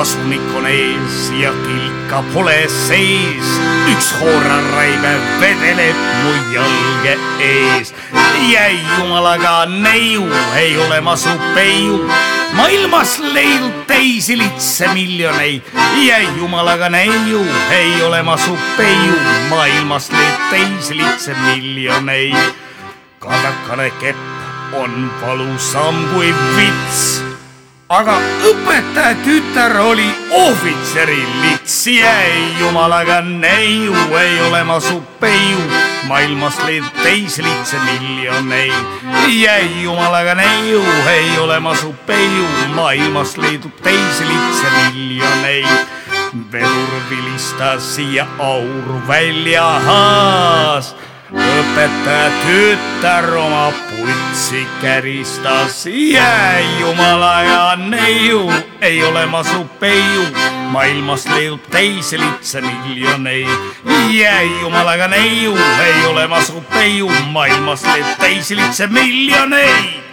asunik on ees ja kilka pole sees. üks hooraraive vedeleb mu jalge ees. jäi jumalaga neiu, ei ole ma su peiu maailmas leidub teisi litse miljoneid, jäi jumalaga neiu, ei ole ma su peiu, maailmas leidub teisi litse miljoneid. kadakane kepp on valusam kui vits aga õpetaja tütar oli ohvitseri lits, jäi jumalaga neiu, ei ole ma su peiu, maailmas leidub teisi lihtsa miljoneid. jäi jumalaga neiu, ei ole ma su peiu, maailmas leidub teisi lihtsa miljoneid. vedur vilistas ja aur välja haas õpetaja tütar oma putsi käristas, jää jumala ja neiu, ei ole ma su peiu, maailmas leidub teisi lihtsa miljoneid. jää jumalaga neiu, ei ole ma su peiu, maailmas leidub teisi lihtsa miljoneid